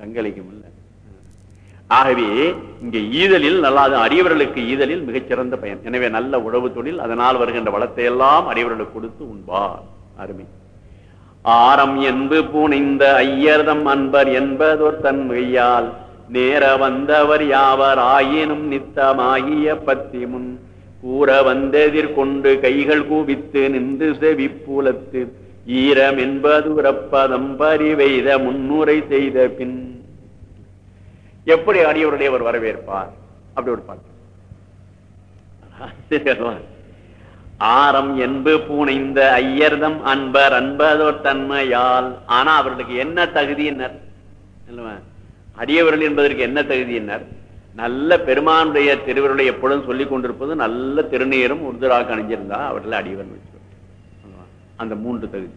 கங்கலிக்கும் ஆகவே இங்க ஈதலில் நல்லாது அடியவர்களுக்கு ஈதலில் மிகச்சிறந்த பயன். எனவே நல்ல உழவு தொழில் அதனால் வருகின்ற வளத்தை எல்லாம் அடியவர்களுக்கு கொடுத்து உண்பார். அருமை. ஆரம் என்பு புனைந்த ஐயர்தம் அன்பர் என்பதோர் தன்மையால் நேர வந்தவர் யாவர் ஆயினும் நித்தமாகிய பத்தி முன் கூற வந்தெதிர் கொண்டு கைகள் கூவித்து நின்று செவிப்புலத்து ஈரம் என்பது உறப்பதம் பரிவெய்த முன்னுரை செய்த பின் எப்படி அடியவருடைய அவர் வரவேற்பார்? அப்படி ஒரு பாட்டு. ஆரம் என்பு பூனைந்த ஐயர்தம் அன்பர் அன்பதோர் தன்மையால். ஆனா அவர்களுக்கு என்ன தகுதி இல்லவா? அடியவர்கள் என்பதற்கு என்ன தகுதி தகுதியினர்? நல்ல பெருமானுடைய திருவருடைய எப்பொழுதும் சொல்லிக் கொண்டிருப்பது நல்ல திருநீரும் உறுதலாக அணிஞ்சிருந்தா அவர்கள் அடியவர் அந்த மூன்று தகுதி.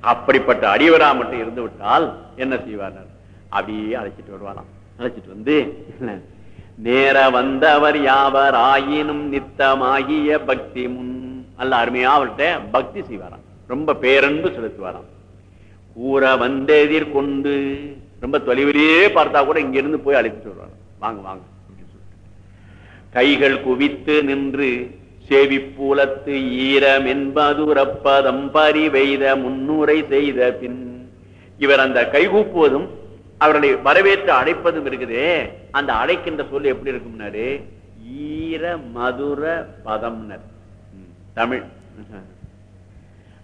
அப்படிப்பட்ட அடியவரா மட்டும் இருந்து விட்டால் என்ன செய்வார்கள்? அப்படியே அழைச்சிட்டு வருவாராம் அழைச்சிட்டு வந்து நேர வந்தவர் யாவர் ஆயினும் நித்தமாகிய பக்தி முன் அல்ல அருமையா அவர்கிட்ட பக்தி செய்வாராம். ரொம்ப பேரன்பு செலுத்துவாராம். கூற வந்தெதிர் கொண்டு ரொம்ப தொலைவிலேயே பார்த்தா கூட இங்கிருந்து போய் அழைச்சிட்டு வருவாராம். வாங்க வாங்க கைகள் குவித்து நின்று செவிப்புலத்து ஈரம் என்பதுரப்பதம் பரிவெய்த முன்னுரை செய்த பின் இவர் அந்த கைகூப்புவதும் அவர்களை வரவேற்று அழைப்பதும் இருக்குதே. அந்த அழைக்கின்ற சொல் எப்படி இருக்கும்னாரு ஈர மதுர பதம்னர். தமிழ்.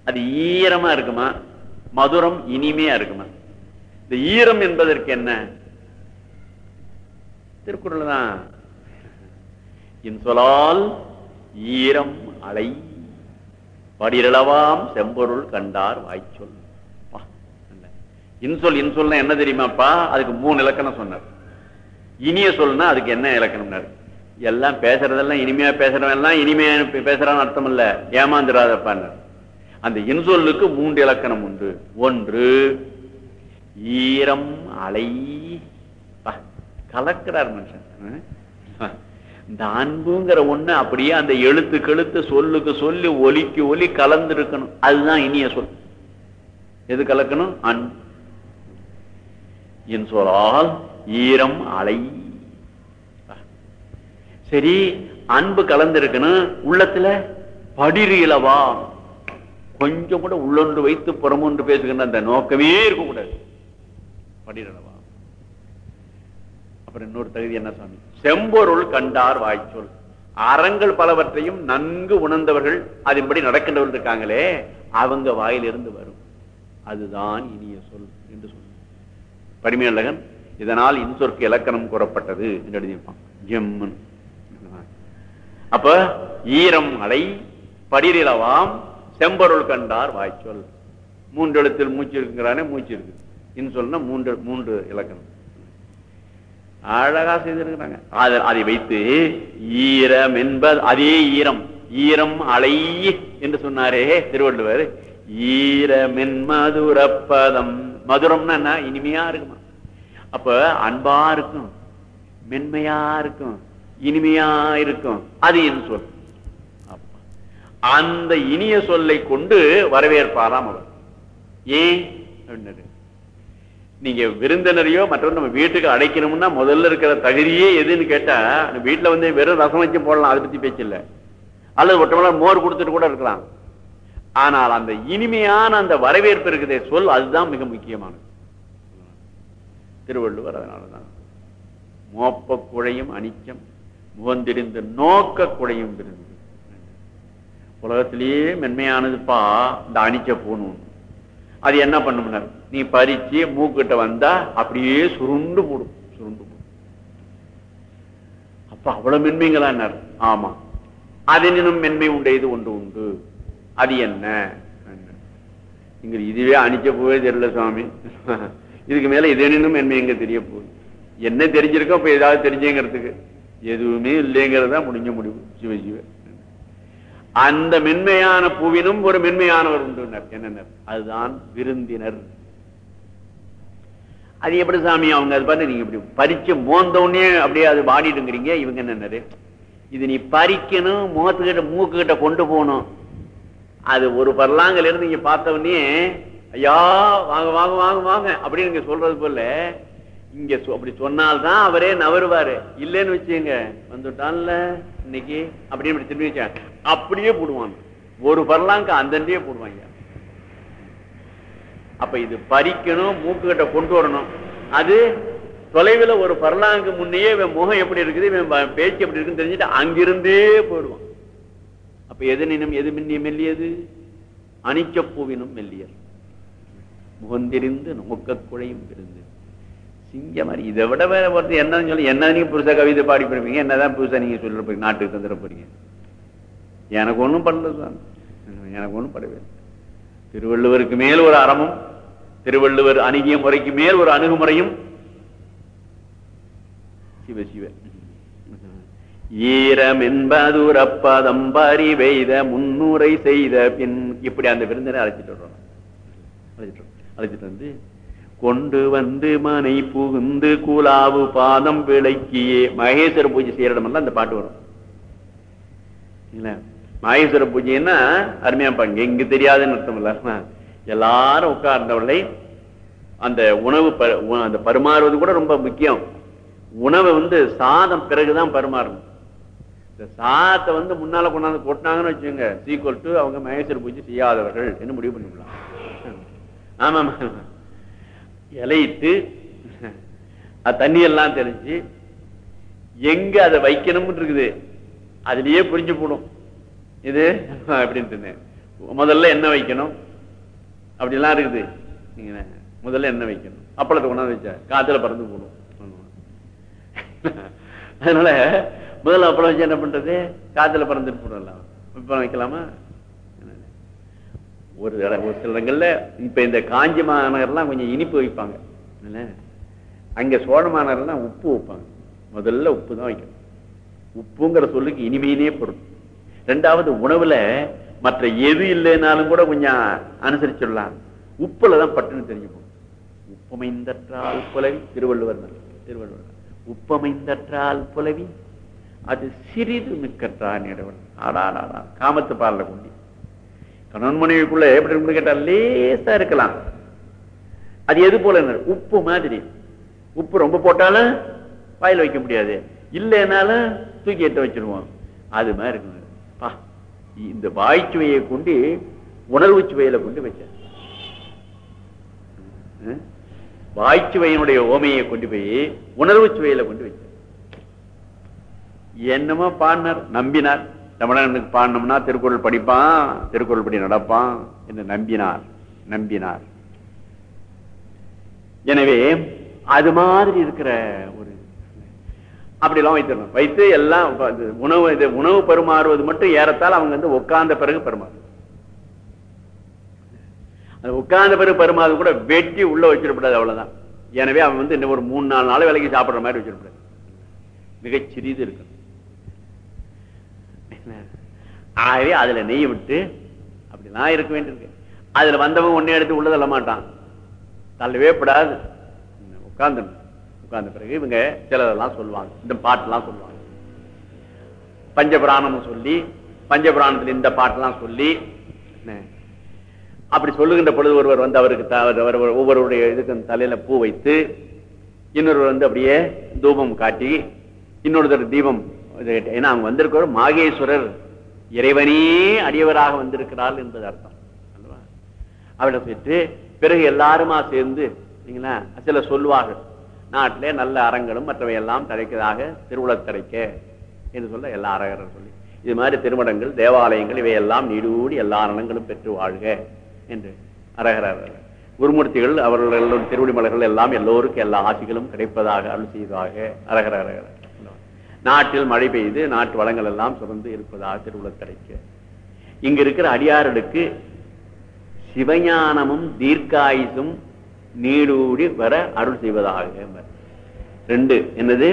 அது ஈரமா இருக்குமா? மதுரம் இனிமையா இருக்குமா? இந்த ஈரம் என்பதற்கு என்ன? திருக்குறள் தான். இன்சொலால் ஈரம் அலை படிரளவாம் செம்பொருள் கண்டார் வாய்ச்சொல். இன்சொல் இன்சொல்னா என்ன தெரியுமாப்பா? அதுக்கு மூணு இலக்கணம் சொன்னார். இனிய சொல்னா அதுக்கு என்ன இலக்கணம்னாரு? எல்லாம் பேசுறதெல்லாம் இனிமையா பேசுறவன் எல்லாம் இனிமையா பேசுறான்னு அர்த்தம் இல்ல ஏமாந்துடாதப்பான்னு அந்த இன்சொல்லுக்கு மூன்று இலக்கணம் உண்டு. ஒன்று ஈரம் அலை. கலக்கிறார் மனுஷன். இந்த அன்புங்கிற ஒண்ணு அப்படியே அந்த எழுத்து கெழுத்து சொல்லுக்கு சொல்லி ஒலிக்கு ஒலி கலந்து இருக்கணும் அதுதான் இனிய சொல். எது கலக்கணும்? அன்பு. என் சொல்லால் ஈரம் அலை. சரி அன்பு கலந்திருக்குன்னு உள்ளத்துல படிறு இலவா. கொஞ்சம் கூட உள்ளொன்று வைத்து புறமொன்று பேசுகின்ற அந்த நோக்கமே இருக்கக்கூடாது. படிரளவா அப்புறம் இன்னொரு தகுதி என்ன சாமி? செம்பொருள் கண்டார் வாய்ச்சொல். அறங்கள் பலவற்றையும் நன்கு உணர்ந்தவர்கள் அதன்படி நடக்கின்றவர்கள் இருக்காங்களே அவங்க வாயிலிருந்து வரும். அதுதான் இனிய சொல் என்று சொல்ல பரிமேலகன் இதனால் இன்சொற்கு இலக்கணம் கூறப்பட்டது என்று எழுதியிருப்பான். ஜெம்மன். அப்ப ஈரம் அலை படிரிலவாம் செம்பொருள் கண்டார் வாய்ச்சொல். மூன்று எழுத்தில் மூச்சு இருக்குங்கிறானே மூச்சு இருக்கு. இன்சொல்னா மூன்று மூன்று இலக்கணம். அழகா செய்திருக்கிறாங்க. அதை அதை வைத்து ஈரம் என்பது அதே ஈரம் ஈரம் அலை என்று சொன்னாரே திருவள்ளுவர். ஈரமென் மதுரப்பதம் மதுரம்னா என்ன? இனிமையா இருக்குமா? அப்ப அன்பா இருக்கும் மென்மையா இருக்கும் இனிமையா இருக்கும். அது என் சொல்? அந்த இனிய சொல்லை கொண்டு வரவேற்பாராம் அவர். ஏன் நீங்க விருந்தினரையோ மற்றவங்க நம்ம வீட்டுக்கு அடைக்கணும்னா முதல்ல இருக்கிற தகுதியே எதுன்னு கேட்டா அந்த வீட்டுல வந்து வெறும் ரசம் வச்சு போடலாம் அதை பத்தி பேச்சு இல்ல. அல்லது ஒட்டமல மோர் கொடுத்துட்டு கூட இருக்கலாம். ஆனால் அந்த இனிமையான அந்த வரவேற்பு இருக்குதே சொல் அதுதான் மிக முக்கியமானது. திருவள்ளுவர் அதனாலதான். மோப்ப குழையும் அனிச்சம் முகந்திருந்து நோக்க குழையும் விருந்து. உலகத்திலேயே மென்மையானதுப்பா இந்த அணிச்ச பூணும் அது என்ன பண்ணும்னார் நீ பறிச்சு மூக்கிட்ட வந்தா அப்படியே சுருண்டு போடும் சுருண்டு போடும். அப்ப அவ்வளவு மென்மைங்களான்னார் ஆமா. அதனினும் மென்மை உண்டையது ஒன்று உண்டு. அது என்ன? இங்க இதுவே அணிச்ச போவே தெரியல சுவாமி. இதுக்கு மேல இதனினும் மென்மை எங்க தெரிய போகுது? என்ன தெரிஞ்சிருக்கோ இப்ப ஏதாவது தெரிஞ்சுங்கிறதுக்கு எதுவுமே இல்லைங்கிறதா முடிஞ்ச முடிவு. சிவ சிவ. அந்த மென்மையான பூவினும் ஒரு மென்மையானவர் உண்டு என்னனர் அதுதான் விருந்தினர். அது எப்படி சாமி அவங்க அது பார்த்து நீங்க இப்படி பறிச்சு மோந்த உடனே அப்படியே அது வாடிட்டுங்கிறீங்க இவங்க என்னன்னாரு இது நீ பறிக்கணும் முகத்துக்கிட்ட மூக்கு கிட்ட கொண்டு போகணும். அது ஒரு பரலாங்கல இருந்து நீங்க பார்த்த உடனே ஐயா வாங்க வாங்க வாங்க வாங்க. அப்படின்னு சொல்றது போல இங்க அப்படி சொன்னால்தான் அவரே நவருவாரு. இல்லைன்னு வச்சுங்க வந்துட்டான்ல இன்னைக்கு அப்படின்னு இப்படி திரும்பி வச்சா அப்படியே போடுவான் ஒரு பரலாங்க அந்தண்டியே போடுவாங்க அப்ப இது பறிக்கணும் மூக்கு கிட்ட கொண்டு வரணும். அது தொலைவில் ஒரு பரலாங்கு முன்னையே இவன் முகம் எப்படி இருக்குது இவன் பேச்சு எப்படி இருக்குன்னு தெரிஞ்சுட்டு அங்கிருந்தே போயிடுவான். அப்ப எதனினும் எது மின்னிய மெல்லியது? அணிச்சப்பூவினும் மெல்லியது முகந்திருந்து நோக்க குழையும் இருந்து சிங்க மாதிரி இதை விட வேற ஒருத்தர் என்னன்னு சொல்லி என்ன நீங்க புதுசா கவிதை பாடி போயிருப்பீங்க என்னதான் புதுசா நீங்க சொல்ல போறீங்க நாட்டுக்கு தந்துட போறீங்க. எனக்கு ஒண்ணும் பண்ணலதான் எனக்கு ஒண்ணும் படவே திருவள்ளுவருக்கு மேல் ஒரு அறமும் திருவள்ளுவர் அணுகிய முறைக்கு மேல் ஒரு அணுகுமுறையும் சிவ சிவ. ஈரம் என்பதுரப்பதம் பறிவெய்த முன்னுரை செய்த பின் இப்படி அந்த விருந்தினை அழைச்சிட்டு வர்றோம். அழைச்சிட்டு வந்து கொண்டு வந்து மனை புகுந்து கூலாவு பாதம் விளக்கியே. மகேஸ்வர பூஜை செய்யற இடமெல்லாம் அந்த பாட்டு வரும். இல்ல மகேஸ்வர பூஜைன்னா அருமையா பாருங்க எங்க தெரியாதுன்னு அர்த்தம் இல்ல எல்லாரும் உட்கார்ந்தவர்களை அந்த உணவு உ- அந்த பரிமாறுவது கூட ரொம்ப முக்கியம். உணவை வந்து சாதம் பிறகுதான் பருமாறணும். இந்த சாதத்தை வந்து முன்னால கொண்டாந்து கொட்டினாங்கன்னு வச்சுக்கோங்க. சீக்வல் டு அவங்க மகேஸ்வர பூஜை செய்யாதவர்கள் என்று முடிவு பண்ணிக்கலாம் ஆமா ஆமா இலையிட்டு தண்ணியெல்லாம் தண்ணி எல்லாம் தெரிஞ்சு எங்க அதை வைக்கணும்னு இருக்குது அதுலயே புரிஞ்சு போடும் இது அப்படின்ட்டு முதல்ல என்ன வைக்கணும்? அப்படிலாம் இருக்குது. நீங்க முதல்ல என்ன வைக்கணும்? அப்பளத்தை கொண்டாந்து வச்சா காத்துல பறந்து போடும் அதனால முதல்ல அப்பளம் வச்சு என்ன பண்றது? காத்துல பறந்துட்டு போடலாம் இப்ப வைக்கலாமா? ஒரு ஒரு சில இடங்கள்ல இப்ப இந்த காஞ்சி மாநகர்லாம் கொஞ்சம் இனிப்பு வைப்பாங்க? அங்க சோழ மாநகர்லாம் உப்பு வைப்பாங்க. முதல்ல உப்பு தான் வைக்கணும். உப்புங்கிற சொல்லுக்கு இனிமையினே பொருள். ரெண்டாவது உணவுல மற்ற எது இல்லைனாலும் கூட கொஞ்சம் அனுசரிச்சுடலாம். உப்புல தான் பட்டுன்னு தெரிஞ்சு போகும். உப்பமைந்தற்றால் புலவி திருவள்ளுவர். திருவள்ளுவர். உப்பமைந்தற்றால் புலவி அது சிறிது மிக்கற்றான் இடவன் ஆடாடாடா. காமத்து பால்ல கொண்டி. கணவன் மனைவிக்குள்ள எப்படி இருக்குன்னு கேட்டா லேசா இருக்கலாம். அது எது போல உப்பு மாதிரி. உப்பு ரொம்ப போட்டாலும் வாயில் வைக்க முடியாது. இல்லைனாலும் தூக்கி எட்ட வச்சிருவோம். அது மாதிரி இருக்கணும். பா இந்த வாய்ச்சுவையை கொண்டு உணர்வு சுவையில கொண்டு வச்சார். ம்? வாய்ச்சுவையினுடைய ஓமையை கொண்டு போய் உணர்வு சுவையில கொண்டு வச்சார். என்னமோ பாடினார் நம்பினார். தமிழனுக்கு பாடணும்னா திருக்குறள் படிப்பான் திருக்குறள் படி நடப்பான் என்று நம்பினார் நம்பினார். எனவே அது மாதிரி இருக்கிற ஒரு அப்படிலாம் வைத்திருந்தோம். வைத்து எல்லாம் அது உணவு இது உணவு பெருமாறுவது மட்டும் ஏறத்தால் அவங்க வந்து உட்கார்ந்த பிறகு பருமாறு அது உட்கார்ந்த பிறகு பருமாறு கூட வெட்டி உள்ள வச்சிடக்கூடாது அவ்வளவுதான். எனவே அவன் வந்து இன்னும் ஒரு மூணு நாலு நாள் வேலைக்கு சாப்பிடுற மாதிரி வச்சிருப்பாரு மிகச் சிறிது இருக்கு. ஆகவே அதுல நெய் விட்டு அப்படிலாம் இருக்க வேண்டியிருக்கு. அதுல வந்தவன் ஒன்னே எடுத்து உள்ள தள்ள மாட்டான். தள்ளவே படாது. உட்கார்ந்து உட்கார்ந்த பிறகு இவங்க சிலதெல்லாம் சொல்லுவாங்க. இந்த பாட்டெல்லாம் சொல்லுவாங்க. பஞ்சபுராணம் சொல்லி பஞ்சபுராணத்தில் இந்த பாட்டெல்லாம் சொல்லி அப்படி சொல்லுகின்ற பொழுது ஒருவர் வந்து அவருக்கு த- ஒவ்வொருவருடைய இதுக்கு தலையில பூ வைத்து இன்னொருவர் வந்து அப்படியே தூபம் காட்டி இன்னொருத்தர் தீபம் ஏன்னா அவங்க வந்திருக்கிற மாகேஸ்வரர். இறைவனே அடியவராக வந்திருக்கிறார் என்பது அர்த்தம். அல்லவா? அவரை பெற்று பிறகு எல்லாருமா சேர்ந்து சரிங்களா சில சொல்லுவார்கள் நாட்டிலே நல்ல அறங்களும் மற்றவை எல்லாம் தடைக்கதாக திருவுளத்தடைக்க என்று சொல்ல எல்லா அரகரும் சொல்லி இது மாதிரி திருமணங்கள் தேவாலயங்கள் இவையெல்லாம் நீடூடி எல்லா நலங்களும் பெற்று வாழ்க என்று அரகர் குருமூர்த்திகள் அவர்கள் எல்லோரும் எல்லாம் எல்லோருக்கும் எல்லா ஆசிகளும் கிடைப்பதாக அருள் செய்வதாக அரகர அரகர நாட்டில் மழை பெய்து நாட்டு வளங்கள் எல்லாம் சுரந்து இருப்பதாக திருவுளத் கிடைக்க இங்க இருக்கிற அடியார்களுக்கு சிவஞானமும் தீர்க்காயுசும் நீடூடி வர அருள் செய்வதாக ரெண்டு என்னது?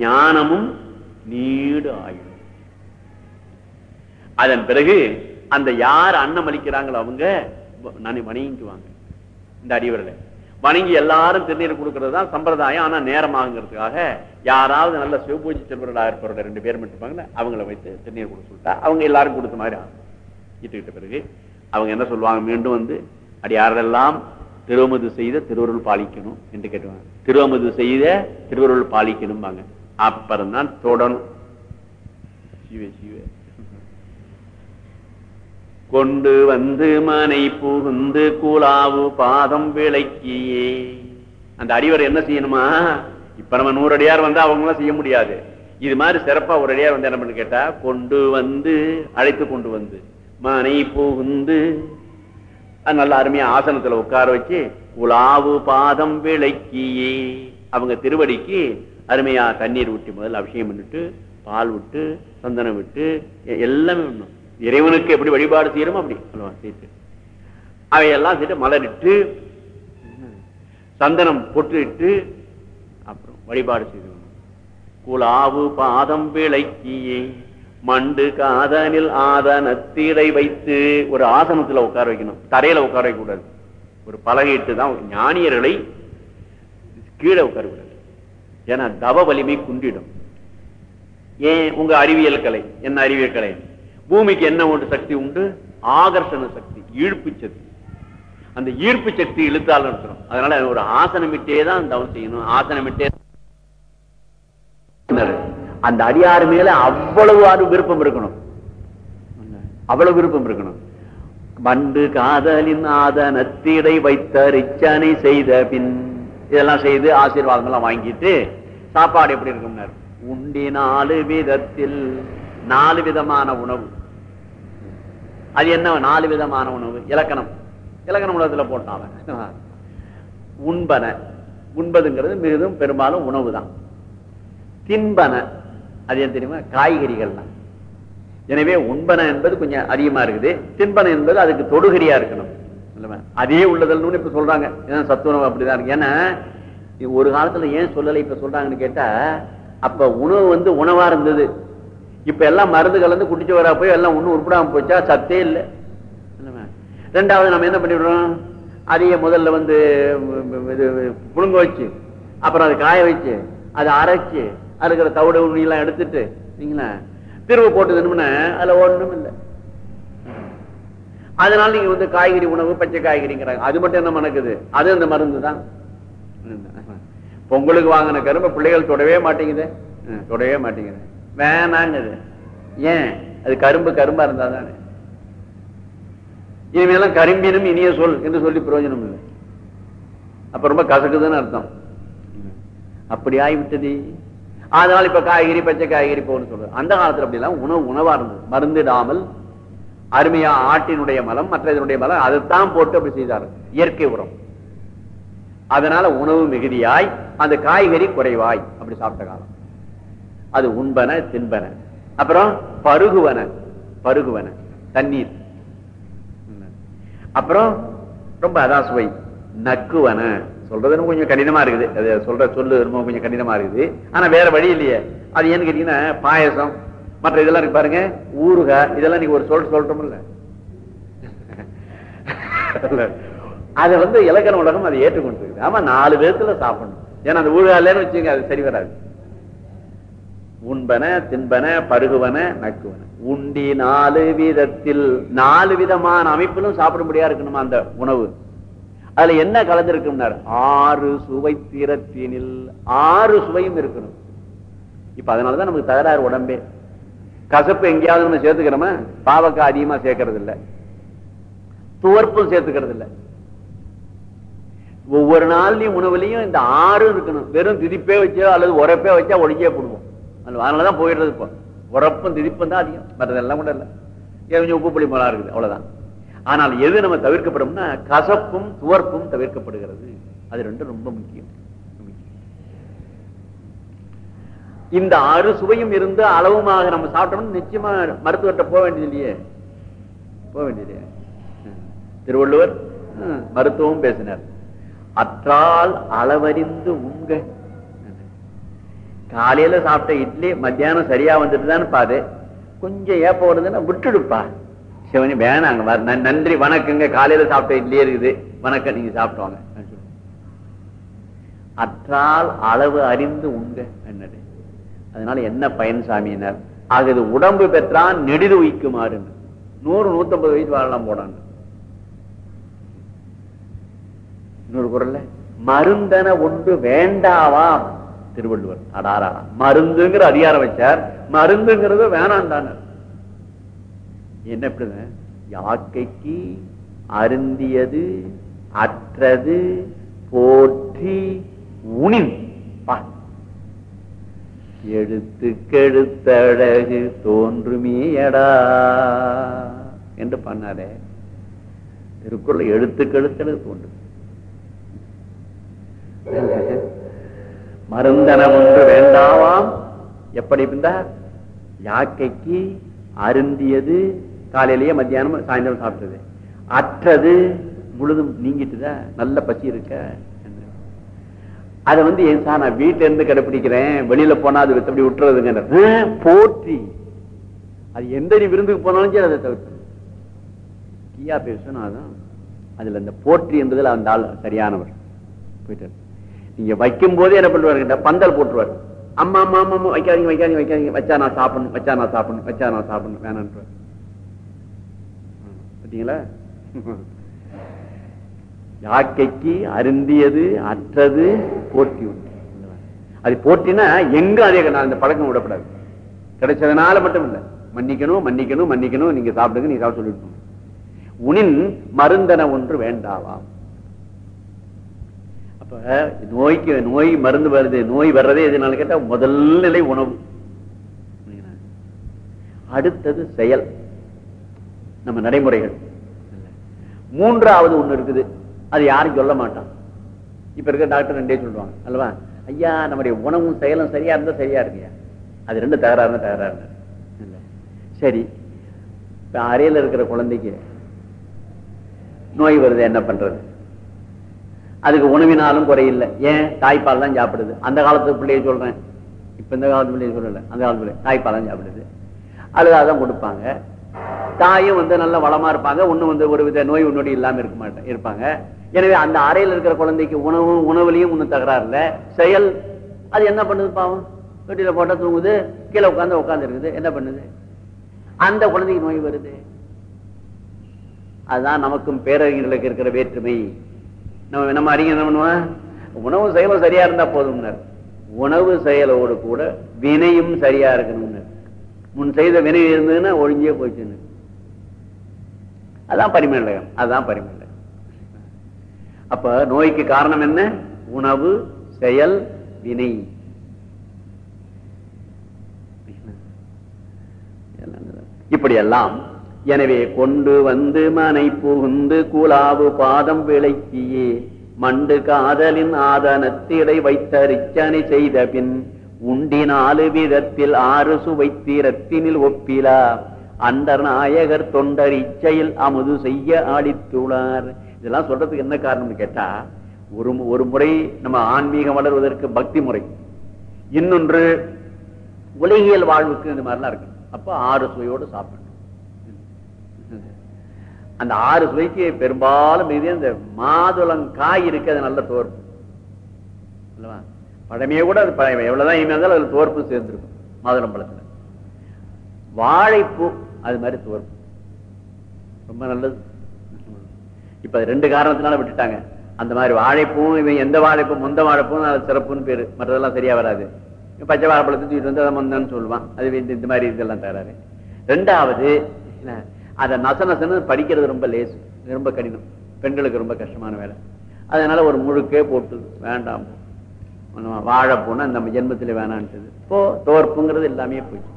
ஞானமும் நீடு ஆயுள் அதன் பிறகு அந்த யார் அன்னம் அளிக்கிறாங்களோ அவங்க நான் வணங்கிக்குவாங்க இந்த அடிவரில் வணங்கி எல்லாரும் திருநீர் கொடுக்கறது தான் சம்பிரதாயம் ஆனா நேரமாகுங்கிறதுக்காக யாராவது நல்ல சிவபூஜை செல்வர்களாக இருப்பவர்கள் ரெண்டு பேர் மட்டும் அவங்கள வைத்து திருநீர் கொடுக்க சொல்லிட்டா அவங்க எல்லாரும் கொடுத்த மாதிரி ஆகும். இட்டுக்கிட்ட பிறகு அவங்க என்ன சொல்லுவாங்க? மீண்டும் வந்து அடி யாரெல்லாம் திருவமுது செய்த திருவருள் பாலிக்கணும் என்று கேட்டுவாங்க. திருவமது செய்த திருவருள் பாலிக்கணும்பாங்க. அப்புறம் தான் தொடணும். சிவ சிவ கொண்டு வந்து மனை புகுந்து கூலாவு பாதம் விளக்கியே. அந்த அடிவர் என்ன செய்யணுமா? இப்ப நம்ம நூறு அடியார் வந்து அவங்களாம் செய்ய முடியாது. இது மாதிரி சிறப்பா ஒரு அடியார் வந்து என்ன பண்ணு கேட்டா கொண்டு வந்து அழைத்து கொண்டு வந்து மனை புகுந்து நல்ல அருமையா ஆசனத்துல உட்கார வச்சு உலாவு பாதம் விளக்கியே. அவங்க திருவடிக்கு அருமையா தண்ணீர் ஊட்டி முதல்ல அபிஷேகம் பண்ணிட்டு பால் விட்டு சந்தனம் விட்டு எ- எல்லாமே விடணும். இறைவனுக்கு எப்படி வழிபாடு செய்யணும் அப்படி செய்து அவையெல்லாம் செய்து மலரிட்டு சந்தனம் பொட்டுட்டு அப்புறம் வழிபாடு செய்து குலாவு பாதம் விளக்கியே மண்டு காதனில் ஆதனத்திடை வைத்து ஒரு ஆசனத்துல உட்கார வைக்கணும். தரையில உட்கார வைக்கக்கூடாது. ஒரு பலகையிட்டு தான் ஞானியர்களை கீழே உட்கார கூடாது ஏன்னா தவ வலிமை குண்டிடும் ஏன்? உங்க அறிவியல் கலை. என்ன அறிவியல் கலை? பூமிக்கு என்ன ஒன்று சக்தி உண்டு? ஆகர்ஷண சக்தி ஈர்ப்பு சக்தி. அந்த ஈர்ப்பு சக்தி இழுத்தால் இருக்கிறோம் அதனால ஒரு ஆசனமிட்டே தான் தவம் செய்யணும். ஆசனமிட்டே அந்த அடியாறு மேல அவ்வளவு அது விருப்பம் இருக்கணும். அவ்வளவு விருப்பம் இருக்கணும். பண்டு காதலின் ஆதனத்திடை வைத்த ரிச்சனை செய்த பின் இதெல்லாம் செய்து ஆசீர்வாதம் எல்லாம் வாங்கிட்டு சாப்பாடு எப்படி இருக்கும்னாரு? உண்டி நாலு விதத்தில் நாலு விதமான உணவு. அது என்ன? நாலு விதமான உணவு. இலக்கணம். இலக்கணம் உலகத்துல போட்டான் உண்பன. உண்பதுங்கிறது மிகவும் பெரும்பாலும் உணவு தான் தின்பன. அது ஏன் தெரியுமா? காய்கறிகள் தான் எனவே உண்பன என்பது கொஞ்சம் அதிகமா இருக்குது. தின்பன என்பது அதுக்கு தொடுகரியா இருக்கணும். அதே உள்ளதல்னு இப்ப சொல்றாங்க. ஏன்னா சத்துணவு அப்படிதான் இருக்கு. ஏன்னா ஒரு காலத்துல ஏன் சொல்லலை இப்ப சொல்றாங்கன்னு கேட்டா அப்ப உணவு வந்து உணவா இருந்தது. இப்ப எல்லாம் மருந்து கலந்து குடிச்சு வரா போய் எல்லாம் ஒன்றும் உருப்பிடாம போச்சா? சத்தே இல்லை. ரெண்டாவது நம்ம என்ன பண்ணிடுறோம்? அதையே முதல்ல வந்து இது புழுங்க வச்சு அப்புறம் அதை காய வச்சு அதை அரைச்சு அதுக்கிற தவிட தவிடு எல்லாம் எடுத்துட்டு சரிங்களா திரும்ப போட்டு தினமுன்னா அதுல ஒண்ணும் இல்லை. அதனால நீங்க வந்து காய்கறி உணவு பச்சை காய்கறிங்கிறாங்க. அது மட்டும் என்ன மணக்குது? அது அந்த மருந்து தான். பொங்கலுக்கு வாங்கின கரும்பு பிள்ளைகள் தொடவே மாட்டேங்குது. ம், தொடவே மாட்டேங்குது. வேணாங்குது ஏன்? அது கரும்பு கரும்பா இருந்தா தானே இனிமேலாம் கரும்பினும் இனிய சொல் என்று சொல்லி பிரயோஜனம் இல்லை. அப்ப ரொம்ப கசக்குதுன்னு அர்த்தம். அப்படி ஆகிவிட்டது. அதனால இப்ப காய்கறி பச்சை காய்கறி போகணும்னு சொல்றது அந்த காலத்துல அப்படிலாம் உணவு உணவா இருந்தது. மருந்துடாமல் அருமையா ஆட்டினுடைய மலம் மற்ற இதனுடைய மலம் அதைத்தான் போட்டு அப்படி செய்தார் இயற்கை உரம். அதனால உணவு மிகுதியாய் அந்த காய்கறி குறைவாய் அப்படி சாப்பிட்ட காலம். அது உண்பன தின்பன. அப்புறம் பருகுவன பருகுவன தண்ணீர். அப்புறம் ரொம்ப அதான் சுவை நக்குவன. சொல்றது கொஞ்சம் கடினமா இருக்குது. அது சொல்ற சொல்லு ரொம்ப கொஞ்சம் கடினமா இருக்குது. ஆனா வேற வழி இல்லையே. அது ஏன்னு கேட்டீங்கன்னா பாயசம். மற்ற இதெல்லாம் இருக்கு பாருங்க ஊறுகாய் இதெல்லாம் நீங்க ஒரு சொல் சொல்றோம்ல அதை வந்து இலக்கண உலகம் அதை ஏற்றுக்கொண்டு ஆமா நாலு பேர்த்துல சாப்பிடணும். ஏன்னா அந்த ஊறுகாயிலன்னு வச்சுங்க அது சரி வராது. உண்பன தின்பன பருகுவன நக்குவன. உண்டி நாலு விதத்தில் நாலு விதமான அமைப்பிலும் சாப்பிடும்படியா இருக்கணுமா அந்த உணவு? அதுல என்ன கலந்திருக்கும்னார்? ஆறு சுவை திறத்தினில் ஆறு சுவையும் இருக்கணும். இப்ப அதனாலதான் நமக்கு தகராறு உடம்பே. கசப்பு எங்கேயாவது நம்ம சேர்த்துக்கிறோமா பாவக்காய் அதிகமா சேர்க்கறது இல்ல துவர்ப்பும் சேர்த்துக்கிறது இல்ல ஒவ்வொரு நாள்லயும் உணவுலையும் இந்த ஆறு இருக்கணும். வெறும் திதிப்பே வச்சோ அல்லது உரப்பே வச்சா ஒழிஞ்சே போடுவோம். அந்த அதனாலதான் போயிடுறது இப்போ. உரப்பும் திதிப்பும் தான் அதிகம். மற்றதெல்லாம் கூட இல்லை. கொஞ்சம் உப்பு புளி மலா இருக்குது அவ்வளவுதான். ஆனால் எது நம்ம தவிர்க்கப்படும்னா கசப்பும் துவர்ப்பும் தவிர்க்கப்படுகிறது. அது ரெண்டும் ரொம்ப முக்கியம். இந்த ஆறு சுவையும் இருந்து அளவுமாக நம்ம சாப்பிட்டோம்னா நிச்சயமா மருத்துவர்கிட்ட போக வேண்டியது இல்லையே. போக வேண்டியது திருவள்ளுவர் மருத்துவம் பேசினார். அற்றால் அளவறிந்து உங்க காலையில சாப்பிட்ட இட்லி மத்தியானம் சரியா வந்துட்டுதான்னு பாரு. கொஞ்சம் ஏப்ப வருதுன்னா விட்டுடுப்பா. சிவனி வேணாங்க நன்றி வணக்கங்க. காலையில சாப்பிட்ட இட்லியே இருக்குது. வணக்கம் நீங்க சாப்பிட்டோங்க. அற்றால் அளவு அறிந்து உங்க என்னது? அதனால என்ன பயன் சாமியினர்? ஆகுது உடம்பு பெற்றான் நெடிது உயிக்குமாறு நூறு நூத்தம்பது வயசு வாழலாம் போடாங்க இன்னொரு குரல்ல மருந்தன ஒன்று வேண்டாவாம். திருவள்ளுவர். அடாரா. மருந்துங்கிற அதிகாரம் வச்சார். மருந்துங்கிறது வேணாண்டான என்ன எப்படி யாக்கைக்கு அருந்தியது அற்றது போற்றி உனின் பா. எழுத்துக்கெழுத்தழகு தோன்றுமேயடா என்று பண்ணாரே. திருக்குறள் எழுத்துக்கெழுத்தழகு தோன்றும். மருந்தனம் ஒன்று வேண்டாவாம். எப்படி இருந்தார் யாக்கைக்கு அருந்தியது காலையிலேயே மத்தியானம் சாயந்தரம் சாப்பிட்டது. அற்றது முழுதும் நீங்கிட்டுதா? நல்ல பசி இருக்க? அதை வந்து ஏன் சார் நான் வீட்டுல இருந்து கடைப்பிடிக்கிறேன். வெளியில போனா அது எப்படி விட்டுறதுங்க போற்றி. அது எந்த நீ விருந்துக்கு போனாலும் சரி அதை தவிர்த்து கியா பேசணும் அதான். அதுல இந்த போற்றி என்பதில் அந்த ஆள் சரியானவர். போயிட்டார். நீங்க வைக்கும் போதே என்ன பண்ணுவாரு பந்தல் போட்டுருவார். அம்மா அம்மா அம்மா அம்மா வைக்காதீங்க வைக்காதீங்க வைக்காதீங்க. வச்சா நான் சாப்பிடணும் வச்சா நான் சாப்பிடணும் வச்சா நான் சாப்பிடணும் வேணான்றார். பார்த்தீங்களா யாக்கைக்கு அருந்தியது அற்றது போட்டி உண்டு. அது போட்டினா எங்க அதே நான் இந்த பழக்கம் விடப்படாது. கிடைச்சதுனால மட்டும் இல்ல மன்னிக்கணும் மன்னிக்கணும் மன்னிக்கணும் நீங்க சாப்பிடுங்க நீங்க சாப்பிட சொல்லிட்டு உனின் மருந்தன ஒன்று வேண்டாவாம். நோய்க்கு நோய் மருந்து வருது நோய் வர்றதே எதுனால கேட்டா முதல் நிலை உணவு. அடுத்தது செயல். நம்ம நடைமுறைகள். மூன்றாவது ஒண்ணு இருக்குது. அது யாரும் சொல்ல மாட்டான். இப்ப இருக்க டாக்டர் ரெண்டே சொல்லுவாங்க அல்லவா? ஐயா நம்முடைய உணவும் செயலும் சரியா இருந்தா சரியா இருக்கையா? அது ரெண்டு தகராறு தகராறு சரி. இப்ப அறையில இருக்கிற குழந்தைக்கு நோய் வருது என்ன பண்றது? அதுக்கு உணவினாலும் குறையில்லை. ஏன்? தாய்ப்பால் தான் சாப்பிடுது. அந்த காலத்து பிள்ளைய சொல்றேன். இப்ப இந்த காலத்து பிள்ளைய சொல்லல. அந்த காலத்து பிள்ளை தாய்ப்பால் தான் சாப்பிடுது. அழுகாதான் கொடுப்பாங்க. தாயும் வந்து நல்ல வளமா இருப்பாங்க. ஒண்ணு வந்து ஒரு வித நோய் உன்னோடி இல்லாம இருக்க மாட்டேன் இருப்பாங்க. எனவே அந்த அறையில் இருக்கிற குழந்தைக்கு உணவு உணவுலையும் ஒன்னும் தகராறு இல்ல. செயல் அது என்ன பண்ணுது பாவம்? வீட்டில போட்டா தூங்குது. கீழே உட்காந்து உட்காந்து இருக்குது. என்ன பண்ணுது? அந்த குழந்தைக்கு நோய் வருது. அதுதான் நமக்கும் பேரறிஞர்களுக்கு இருக்கிற வேற்றுமை. நம்ம நம்ம அறிஞர் என்ன பண்ணுவோம் உணவு செயலும் சரியா இருந்தா போதும்னர். உணவு செயலோடு கூட வினையும் சரியா இருக்கணும்னு முன் செய்த வினை இருந்ததுன்னா ஒழிஞ்சே போச்சுன்னு அதான் பரிமேலகம். அதுதான் பரிமேலகம். அப்ப நோய்க்கு காரணம் என்ன? உணவு செயல் வினை. இப்படியெல்லாம் எனவே கொண்டு வந்து மனை புகுந்து கூலாவு பாதம் விளக்கியே மண்டு காதலின் ஆதனத்திடை வைத்தரிச்சனை செய்த பின் உண்டினாலு விதத்தில் ஆறு சுவைத்திரத்தினில் ஒப்பிலா. அண்டர் நாயகர் தொண்டர் இச்சையில் அமுது செய்ய ஆடித்துள்ளார். இதெல்லாம் சொல்றதுக்கு என்ன காரணம்னு கேட்டா ஒரு ஒரு முறை நம்ம ஆன்மீகம் வளர்வதற்கு பக்தி முறை. இன்னொன்று உலகியல் வாழ்வுக்கு இந்த மாதிரிலாம் இருக்கு. அப்ப ஆறு சுவையோடு சாப்பிடணும். அந்த ஆறு சுவைக்கு பெரும்பாலும் இது இந்த மாதுளங்காய் இருக்கு அது நல்ல தோற்பு. இல்லவா பழமையே கூட அது பழமை. எவ்வளவுதான் இனிமே இருந்தாலும் தோற்பு சேர்ந்திருக்கும் மாதுளம்பழத்துல வாழைப்பூ அது மாதிரி தோற்பு. ரொம்ப நல்லது. இப்ப அது ரெண்டு காரணத்தினால விட்டுட்டாங்க. அந்த மாதிரி வாழைப்பூவும் இவன் எந்த வாழைப்பூ முந்த வாழைப்பூவும் அது சிறப்புன்னு பேரு. மற்றதெல்லாம் சரியா வராது. பச்சை வாழைப்பழத்தை தூக்கிட்டு வந்து அதை மந்தன்னு சொல்லுவான். அது இந்த இந்த மாதிரி இதெல்லாம் தராரு ரெண்டாவது அதை நச நசன்னு படிக்கிறது ரொம்ப லேசு. ரொம்ப கடினம். பெண்களுக்கு ரொம்ப கஷ்டமான வேலை. அதனால ஒரு முழுக்கே போட்டுது வேண்டாம் வாழைப்பூனா நம்ம ஜென்மத்தில் வேணான்ட்டது. இப்போ தோற்புங்கிறது எல்லாமே போச்சு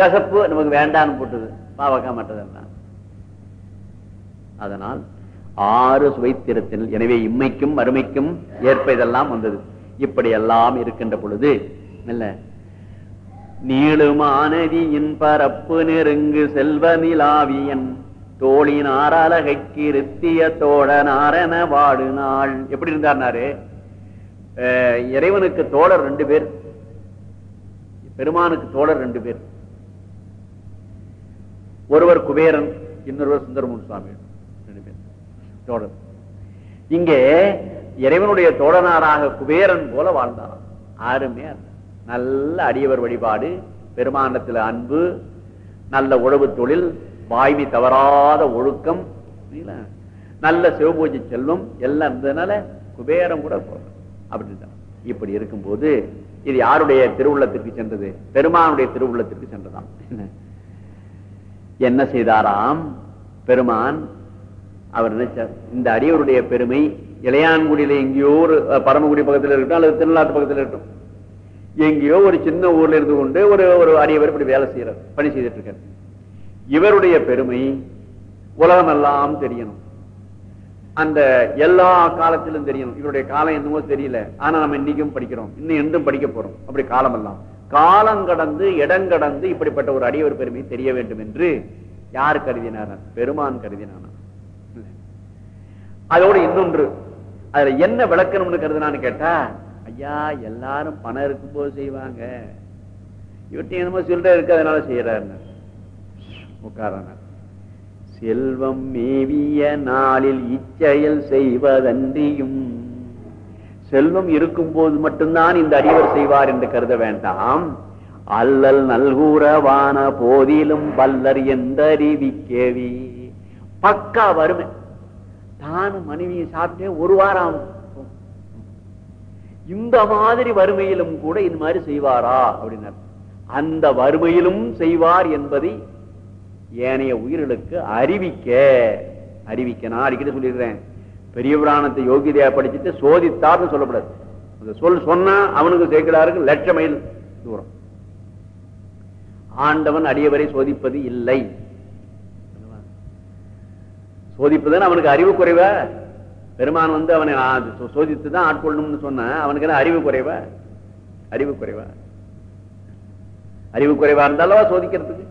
கசப்பு நமக்கு வேண்டான்னு போட்டுது. பாவக்கா மாட்டதெல்லாம் அதனால் ஆறு சுவைத்திரத்தில் எனவே இம்மைக்கும் அருமைக்கும் ஏற்ப இதெல்லாம் வந்தது. இப்படி எல்லாம் இருக்கின்ற பொழுது இல்லை நீளுமானதியின் பரப்பு நெருங்கு செல்வ நிலாவியன் தோழினார் அழகைக்கு இருத்திய தோழனாரென வாடு நாள் எப்படி இருந்தார்னாரு? இறைவனுக்கு தோழர் ரெண்டு பேர் பெருமானுக்கு தோழர் ரெண்டு பேர். ஒருவர் குபேரன் இன்னொருவர் சுந்தரமூர் சுவாமி ரெண்டு பேர். தோழர். இங்கே இறைவனுடைய தோழனாராக குபேரன் போல வாழ்ந்தாராம். ஆறுமே நல்ல அடியவர் வழிபாடு பெருமானத்தில் அன்பு நல்ல உழவு தொழில் வாய்மை தவறாத ஒழுக்கம் நல்ல சிவபூஜை செல்வம் எல்லாம் இருந்ததுனால குபேரம் கூட போதும் அப்படின்னு இப்படி இருக்கும்போது இது யாருடைய திருவுள்ளத்திற்கு சென்றது? பெருமானுடைய திருவுள்ளத்திற்கு சென்றதாம். என்ன? செய்தாராம்? பெருமான் அவர் நினைச்சார் இந்த அடியவருடைய பெருமை இளையான்குடியில எங்கேயோ ஒரு அஹ், பரமக்குடி பக்கத்தில் இருக்கட்டும் அல்லது திருநாட்டு பக்கத்தில் இருக்கட்டும் எங்கேயோ ஒரு சின்ன ஊர்ல இருந்து கொண்டு ஒரு ஒரு அடியவர் இப்படி வேலை செய்யறார் பணி செய்துட்டு இருக்கார் இவருடைய பெருமை உலகமெல்லாம் தெரியணும். அந்த எல்லா காலத்திலும் தெரியணும். இவருடைய காலம் என்னமோ தெரியல. ஆனா நம்ம இன்னைக்கும் படிக்கிறோம். இன்னும் என்றும் படிக்க போறோம். அப்படி காலம் எல்லாம் காலம் கடந்து இடம் கடந்து இப்படிப்பட்ட ஒரு அடியவர் பெருமை தெரிய வேண்டும் என்று யார் கருதினார்? பெருமான் கருதினானா? அதோட இன்னொன்று. அதுல என்ன விளக்கணும்னு கருதினான்னு கேட்டா ஐயா எல்லாரும் பணம் இருக்கும்போது செய்வாங்க. இவர்கிட்ட என்னமோ சில்லறை இருக்கு அதனால செய்யறாருன்னு. உட்காரான செல்வம் மேவிய நாளில் இச்செயல் செய்வதன்றியும் செல்வம் இருக்கும் போது மட்டும்தான் இந்த அடியவர் செய்வார் என்று கருத வேண்டாம். அல்லல் நல்கூறவான போதிலும் வல்லர் எந்தறிவிக்கேவி பக்கா வறுமை. தானும் மனைவியை சாப்பிட்டே ஒரு வாரம் ஆகும். இந்த மாதிரி வறுமையிலும் கூட இந்த மாதிரி செய்வாரா? அப்படின்னார். அந்த வறுமையிலும் செய்வார் என்பதை ஏனைய உயிர்களுக்கு அறிவிக்க அறிவிக்க நான் அடிக்கடி சொல்லிடுறேன். பெரிய புராணத்தை யோகிதையா படிச்சுட்டு சோதித்தார்னு சொல்லக்கூடாது அந்த சொல் சொன்னா அவனுக்கு சேர்க்கிறாருக்கு லட்ச மைல் தூரம். ஆண்டவன் அடியவரை சோதிப்பது இல்லை. சோதிப்பதுன்னு அவனுக்கு அறிவு குறைவா? பெருமான் வந்து அவனை சோதித்து தான் ஆட்கொள்ளணும்னு சொன்ன. அவனுக்கு என்ன அறிவு குறைவா? அறிவு குறைவா? அறிவு குறைவா இருந்தாலும் சோதிக்கிறதுக்கு?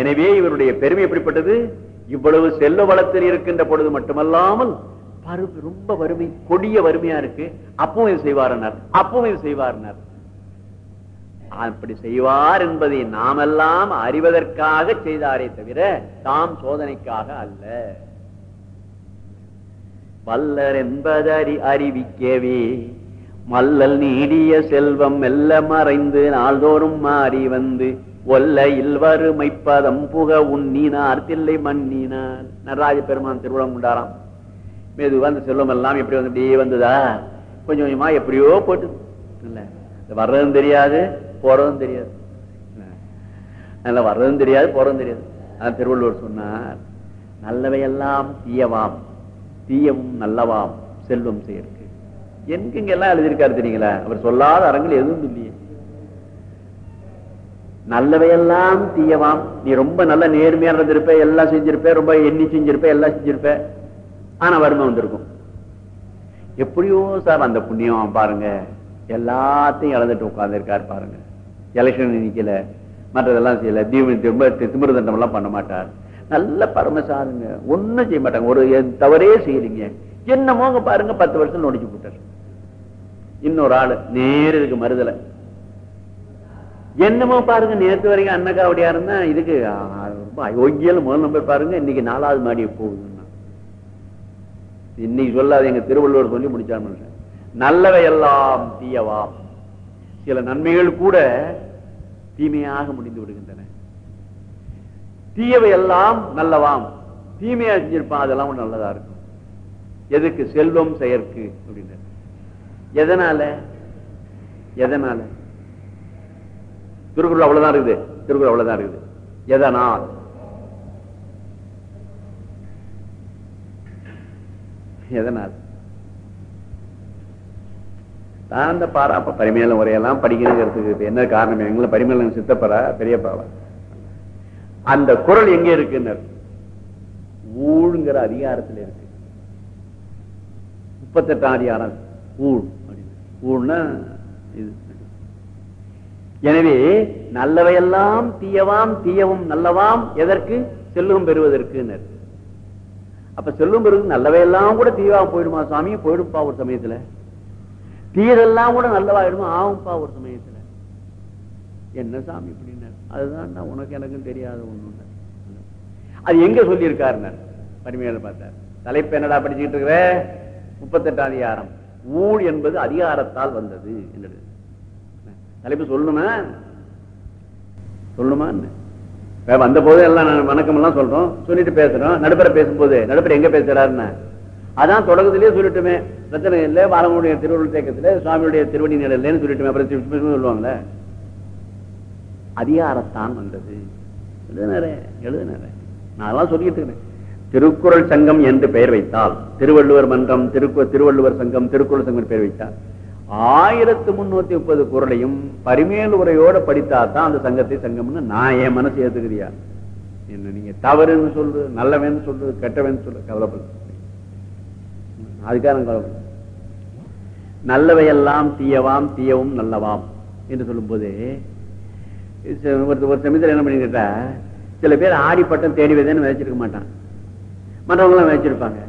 எனவே இவருடைய பெருமை எப்படிப்பட்டது? இவ்வளவு செல்ல வளத்தில் இருக்கின்ற பொழுது மட்டுமல்லாமல் ரொம்ப வறுமை கொடிய வறுமையா இருக்கு. அப்பவும் இது செய்வார்னார். அப்பவும் இது செய்வார்னார். அப்படி செய்வார் என்பதை நாமெல்லாம் அறிவதற்காக செய்தாரே தவிர தாம் சோதனைக்காக அல்ல. மல்லர் என்பதறி அறிவிக்கவே. மல்லல் நீடிய செல்வம் மெல்ல மறைந்து நாள்தோறும் மாறி வந்து ஒல்லையில் வறுமைப்பதம் புக உண்ணினார் தில்லை மண்ணினார் நடராஜ பெருமான் திருவிழம் கொண்டாராம் மெதுவாக அந்த செல்வம் எல்லாம் எப்படி வந்து அப்படியே வந்ததா? கொஞ்சம் கொஞ்சமா எப்படியோ போட்டு. இல்லை வர்றதும் தெரியாது போறதும் தெரியாது. இல்ல. அதனால வர்றதும் தெரியாது போறதும் தெரியாது. அதான் திருவள்ளுவர் சொன்னார் நல்லவையெல்லாம் தீயவாம். தீயவும் நல்லவாம் செல்வம் செயற்கு எங்கெங்க எல்லாம் எழுதியிருக்காரு தெரியுங்களா? அவர் சொல்லாத அரங்கில் எதுவும் இல்லையே. நல்லவையெல்லாம் தீயவாம். நீ ரொம்ப நல்ல நேர்மையா இருந்திருப்ப எல்லாம் செஞ்சிருப்ப ரொம்ப எண்ணி செஞ்சிருப்ப எல்லாம் செஞ்சிருப்ப. ஆனா வறுமை வந்திருக்கும். எப்படியோ சார் அந்த புண்ணியம் பாருங்க. எல்லாத்தையும் இழந்துட்டு உட்கார்ந்து பாருங்க. எலெக்ஷன் நிக்கல மற்றதெல்லாம் செய்யல. தீப திரும்ப திமிரு தண்டம் எல்லாம் பண்ண மாட்டார். நல்ல பரமசாருங்க ஒண்ணும் செய்ய மாட்டாங்க. ஒரு தவறே செய்யலீங்க. என்னமோங்க பாருங்க பத்து வருஷம் நொடிச்சு போட்டார். இன்னொரு ஆளு நேரு இருக்கு மறுதலை. என்னமோ பாருங்க நேத்து வரைக்கும் அண்ணக்கா இருந்தா இதுக்கு ரொம்ப அயோக்கியல் முதல் நம்பர் பாருங்க இன்னைக்கு நாலாவது மாடி போகுதுன்னா. இன்னைக்கு சொல்லாத எங்க திருவள்ளுவர் சொல்லி முடிச்சார் மனுஷன். நல்லவை எல்லாம் தீயவாம் சில நன்மைகள் கூட தீமையாக முடிந்து விடுகின்றன. தீயவை எல்லாம் நல்லவாம். தீமையா செஞ்சிருப்பான் அதெல்லாம் நல்லதா இருக்கும். எதுக்கு? செல்வம் செயற்கு அப்படின்னு எதனால? எதனால? திருக்குறள் அவ்வளவுதான் இருக்குது. திருக்குறள் அவ்வளவுதான் இருக்குது. எதனால்? எதனால்? நான் அந்த பாரா அப்ப பரிமேல உரையெல்லாம் படிக்கணுங்கிறதுக்கு என்ன காரணம்? எங்களை பரிமேலன் சித்தப்பரா பெரியப்பாவா? அந்த குரல் எங்க இருக்குன்னு. ஊழுங்கிற அதிகாரத்தில் இருக்கு. முப்பத்தெட்டாம் அதிகாரம் ஊழ். ஊழ்னா இது. எனவே நல்லவையெல்லாம் தீயவாம் தீயவும் நல்லவாம் எதற்கு? செல்லும் பெறுவதற்கு அப்ப செல்லும் பெறுவது நல்லவையெல்லாம் கூட தீயவா போயிடுமா சுவாமி? போயிடும்பா ஒரு சமயத்துல. தீயதெல்லாம் கூட நல்லவாயிடுமா ஆகும்பா ஒரு சமயத்துல. என்ன சாமி இப்படின்னு அதுதான்டா உனக்கு எனக்கும் தெரியாத ஒண்ணு அது எங்க சொல்லியிருக்காருன்னார். பரிமையில பார்த்தார். தலைப்பு என்னடா படிச்சுக்கிட்டு இருக்கிற? முப்பத்தெட்டாம் அதிகாரம். ஊழ் என்பது அதிகாரத்தால் வந்தது என்றது. தலைப்பு சொல்லணுமா? சொல்லணுமா வந்த போது எல்லாம் நான் வணக்கம் எல்லாம் சொல்றோம். சொல்லிட்டு பேசுறோம். நடுப்பற பேசும்போது நடுப்பற எங்க பேசுறாருன்னு? அதான் தொடக்கத்திலேயே சொல்லிட்டுமே ரத்தனை இல்லை. பாலமுடைய திருவள்ளுவர் தேக்கத்துல சுவாமியுடைய திருவடி நிலையிலன்னு சொல்லிட்டுமே அப்புறம் சொல்லுவாங்களே? அதிகாரத்தான் வந்தது. எழுதினாரே எழுதினாரே. நான் சொல்லிட்டு இருக்கிறேன். திருக்குறள் சங்கம் என்று பெயர் வைத்தால் திருவள்ளுவர் மன்றம் திருக்கு திருவள்ளுவர் சங்கம் திருக்குறள் சங்கம் பெயர் வைத்தால் ஆயிரத்து முன்னூத்தி முப்பது குரலையும் பரிமேல் உரையோட படித்தாதான் அந்த சங்கத்தை சங்கம்னு நான் என் மனசு ஏத்துக்கிறியா? என்ன நீங்க தவறுன்னு சொல்றது நல்லவன் சொல்றது கெட்டவன் சொல்லு கவலைப்படு அதுக்காக கவலைப்படு நல்லவையெல்லாம் தீயவாம் தீயவும் நல்லவாம் என்று சொல்லும் போது ஒரு சமயத்தில் என்ன பண்ணிக்கிட்டா சில பேர் ஆடி பட்டம் தேடி வைதேன்னு விதைச்சிருக்க மாட்டான். மற்றவங்களாம் விதைச்சிருப்பாங்க.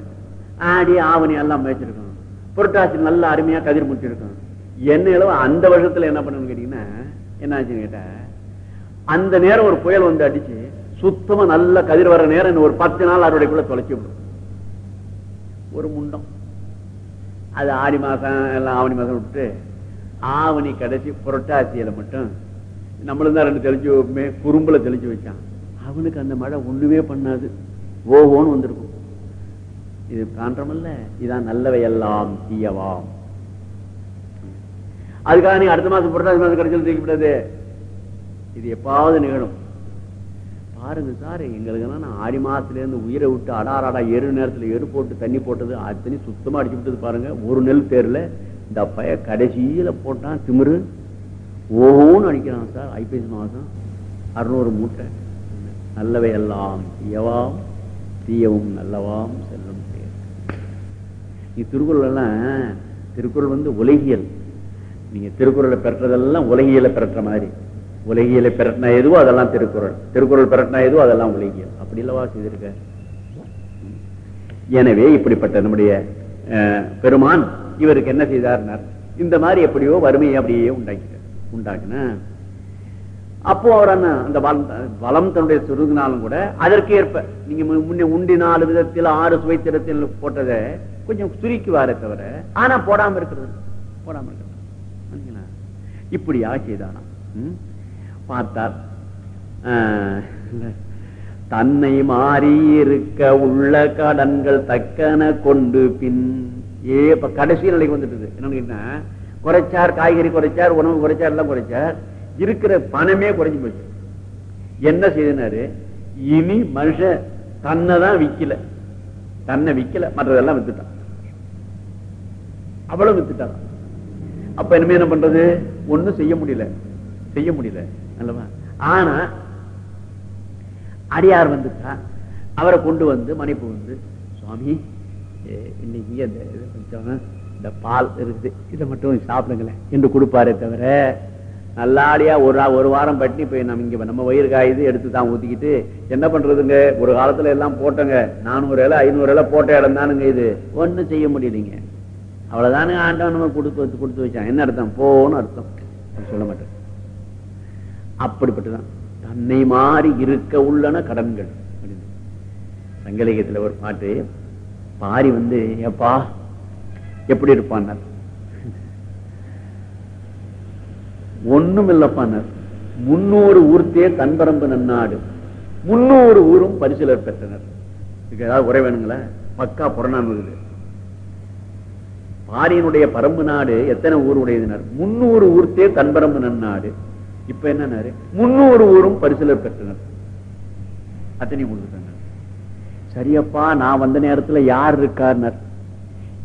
ஆடி ஆவணி எல்லாம் விதைச்சிருக்கணும். புரட்டாசி நல்ல அருமையா கதிர் முட்டிருக்கும் என்ன அளவு அந்த வருஷத்துல என்ன பண்ணணும்னு கேட்டீங்கன்னா என்ன ஆச்சுன்னு கேட்டா அந்த நேரம் ஒரு புயல் வந்து அடிச்சு சுத்தமா நல்ல கதிர் வர நேரம் இன்னும் ஒரு பத்து நாள் அறுவடைக்குள்ள தொலைச்சி விடும். ஒரு முண்டம். அது ஆடி மாசம் எல்லாம் ஆவணி மாசம் விட்டு ஆவணி கடைசி புரட்டாசியில மட்டும் நம்மளும் தான் ரெண்டு தெளிச்சு வைப்போமே, குறும்புல தெளிச்சு வச்சான். அவனுக்கு அந்த மழை ஒண்ணுமே பண்ணாது. ஓஹோன்னு வந்திருக்கும். இது காண்றமல்ல இதான் நல்லவை எல்லாம் தீயவாம் அதுக்காக நீ அடுத்த மாசம் புரட்டாசி மாசம் கிடைச்சல் தூக்கிவிடாது இது எப்பாவது நிகழும். பாருங்க சார் எங்களுக்கு நான் ஆடி மாசத்துல இருந்து உயிரை விட்டு அடாராடா எரு நேரத்துல எரு போட்டு தண்ணி போட்டது அத்தனை சுத்தமா அடிச்சு விட்டது பாருங்க. ஒரு நெல் தேர்ல இந்த பைய கடைசியில போட்டான் திமிரு. ஓஹோன்னு அடிக்கிறான் சார் ஐப்பசி மாசம் அறுநூறு மூட்டை. நல்லவை எல்லாம் தீயவாம் தீயவும் நல்லவாம் செல்லும் பேர் நீ திருக்குறள் எல்லாம் திருக்குறள் வந்து உலகியல். நீங்க திருக்குறளை பெற்றதெல்லாம் உலகியலை பெற்ற மாதிரி. உலகியலை பெறட்டினா எதுவோ அதெல்லாம் திருக்குறள். திருக்குறள் பெறட்டினா எதுவோ அதெல்லாம் உலகியல். அப்படி இல்லவா செய்திருக்க? எனவே இப்படிப்பட்ட நம்முடைய அஹ், பெருமான் இவருக்கு என்ன செய்தார்னார்? இந்த மாதிரி எப்படியோ வறுமையை அப்படியே உண்டாக்கிட்டார். உண்டாக்குன. அப்போ அவர் என்ன அந்த வளம் தன்னுடைய சுருங்கினாலும் கூட அதற்கு ஏற்ப நீங்க முன்னே உண்டி நாலு விதத்தில் ஆறு சுவைத்திரத்தில் போட்டதை கொஞ்சம் சுருக்குவாரே தவிர ஆனா போடாம இருக்கிறது போடாம இருக்கிறது. இப்படியா செய்தானாம் பார்த்தார் ஆஹ், தன்னை மாறி இருக்க உள்ள கடன்கள் தக்கன கொண்டு பின் ஏ இப்ப கடைசி நிலைக்கு வந்துட்டு என்னன்னு கேட்டா குறைச்சார் காய்கறி குறைச்சார் உணவு குறைச்சார் எல்லாம் குறைச்சார். இருக்கிற பணமே குறைஞ்சு போச்சு. என்ன செய்தினாரு? இனி மனுஷன் தன்னை தான் விக்கல. தன்னை விக்கல. மற்றதெல்லாம் வித்துட்டான். அவ்வளவு வித்துட்டான். அப்ப இனிமே என்ன பண்றது? ஒண்ணும் செய்ய முடியல. செய்ய முடியல. அல்லவா? ஆனா அடியார் வந்துட்டா அவரை கொண்டு வந்து மன்னிப்பு வந்து சுவாமி ஏ, இன்னைக்கு அந்த இது கொஞ்சம் இந்த பால் இருக்குது. இதை மட்டும் சாப்பிடுங்களேன் என்று கொடுப்பாரே தவிர நல்லாடியா ஒரு ஒரு வாரம் பட்டி போய் நம்ம இங்க நம்ம வயிறு காயுது எடுத்து தான் ஊத்திக்கிட்டு என்ன பண்றதுங்க? ஒரு காலத்துல எல்லாம் போட்டோங்க. நானூறு இலை ஐநூறு இலை போட்ட இடம் தானுங்க இது. ஒண்ணும் செய்ய முடியலைங்க. அவ்வளவுதானுங்க ஆண்டவன் நம்ம கொடுத்து வச்சு கொடுத்து வச்சான். என்ன அர்த்தம்? போன்னு அர்த்தம். சொல்ல மாட்டேன் அப்படிப்பட்டதான். தன்னை மாறி இருக்க உள்ளன கடன்கள். அப்படின்னு. சங்கலிகத்துல ஒரு பாட்டு பாரி வந்து ஏப்பா எப்படி இருப்பான்? ஒண்ணும் இல்லப்பான்னார் முன்னூறு ஊர்த்தே தன்பரம்பு நன்னாடு. முன்னூறு ஊரும் பரிசிலர் பெற்றனர். இதுக்கு ஏதாவது உரை வேணுங்களா? பக்கா புறநானூறு. பாரியனுடைய பரம்பு நாடு எத்தனை ஊர் உடையதுனர் முன்னூறு ஊர்த்தே தன்பரம்பு நன்னாடு. இப்ப என்னன்னாரு? முன்னூறு ஊரும் பரிசிலர் பெற்றனர். அத்தனை கொடுத்துட்டாங்க சரியப்பா நான் வந்த நேரத்துல யார் இருக்கார்னர்?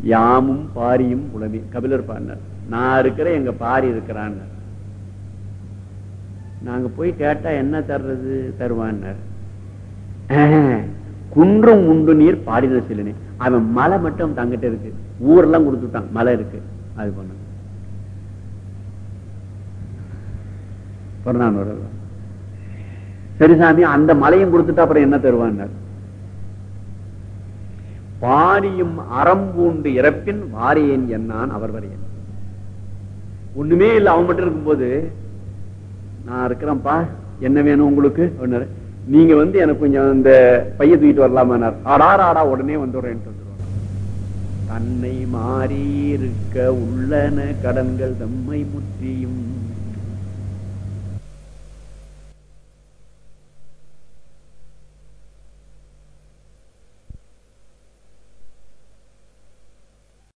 யாமும் பாரியும் உலவி. கபிலர் பாடினார். நான் இருக்கிறேன் எங்க பாரி இருக்கிறான்னு நாங்க போய் கேட்டா என்ன தர்றது? தருவான்னார். குன்றும் குன்றம் உண்டு நீர் பாடின சிலனே. அவன் மலை மட்டும் தங்கிட்ட இருக்கு. ஊரெல்லாம் கொடுத்துட்டான். மலை இருக்கு. அது பண்ண. சரி சாமி அந்த மலையும் கொடுத்துட்டா அப்புறம் என்ன தருவான்னார்? பாரியும் அறம்பூண்டு இறப்பின் வாரியன் என்னான் அவர் வரையன். ஒண்ணுமே இல்லை அவன் மட்டும் இருக்கும்போது நான் இருக்கிறேன்ப்பா என்ன வேணும் உங்களுக்கு? நீங்க வந்து எனக்கு கொஞ்சம் இந்த பைய தூக்கிட்டு வரலாமான்னார். ஆடார் ஆடா உடனே வந்துடுறேன் தன்னை மாறி இருக்க உள்ளன கடன்கள் தம்மை முற்றியும்